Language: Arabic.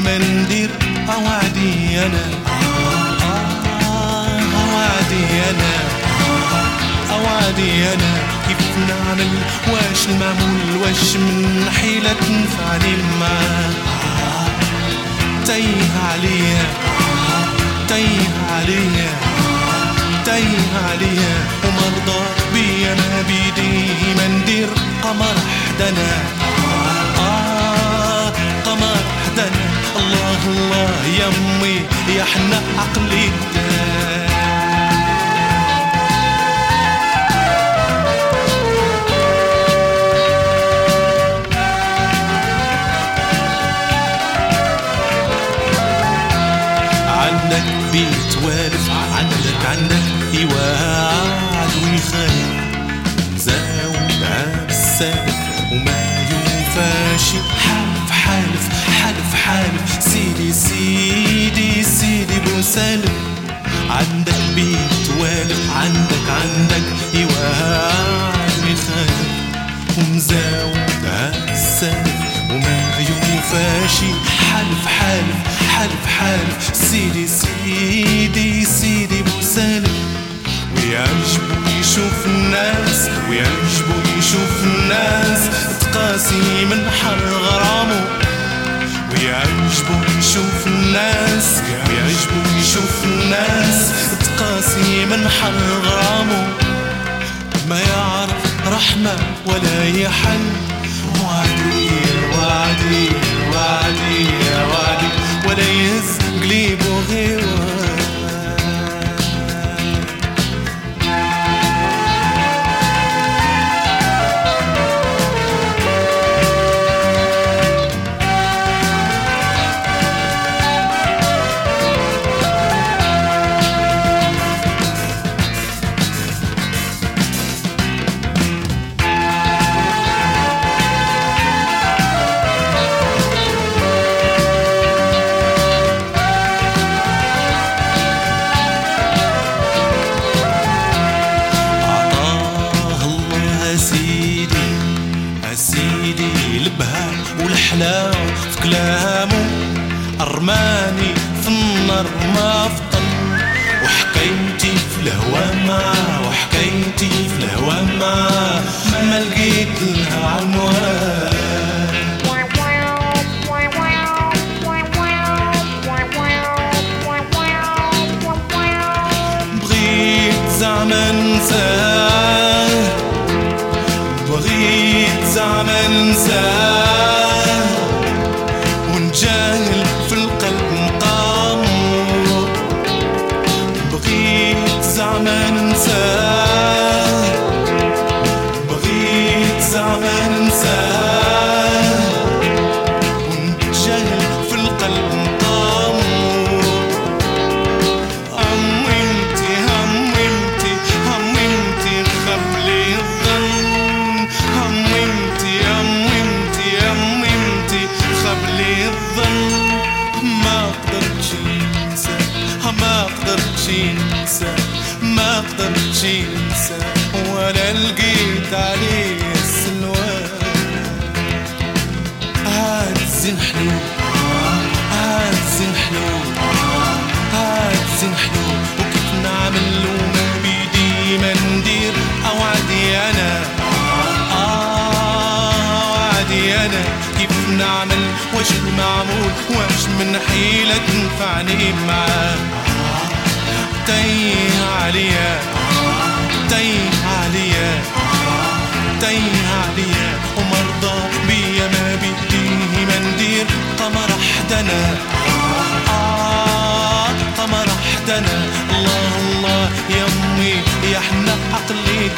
مندير ندير اوعدي أنا اوعدي أنا اوعدي أنا كيف نعمل واش المعمول واش من حيلة تنفعني معاه تايه عليا تايه عليا تايه عليا ومرضى بيا أنا بيدي مندير ندير قمر حدنا. يا حنا عقلي. دار عندك بيت والف عندك عندك يوعد ويخالف مزاود بالسالف وما يوفاشي حالف حالف حالف حالف. سيدي سيدي. بوسالف عندك بيت والف عندك عندك يوعد ويخالف ومزاود عالسالف وما يوفاشي حلف حلف حلف حلف. سيدي سيدي سيدي بوسالف ويعجبو يشوف الناس ويعجبو يشوف الناس. تقاسي من حر غرامه. ويعجبو يشوف الناس ويعجبو يشوف الناس تقاسي من حر غرامه ما يعرف رحمة ولا يحل. وعدي وعدي وعدي وعدي ولا يهز قليبه أرماني في النار ما فطن وحكايتي في الهوى معاه وحكايتي في الهوى معاه ما لقيت لها عنوان. قدرتش ننسى ما قدرتش ننسى ولا لقيت عليه السلوان هاد الزين حلو هاد الزين حلو هاد الزين حلو وكيف نعمل وما بيدي ما ندير أوعدي أنا أوعدي أنا كيف نعمل؟ واش المعمول؟ واش من حيلة تنفعني معاه؟ تايه عليا تايه عليا تايه عليا. ومرضى بيا ما بديه ما ندير قمر حدنا آه قمر حدنا الله الله يمي يا حنا عقلي.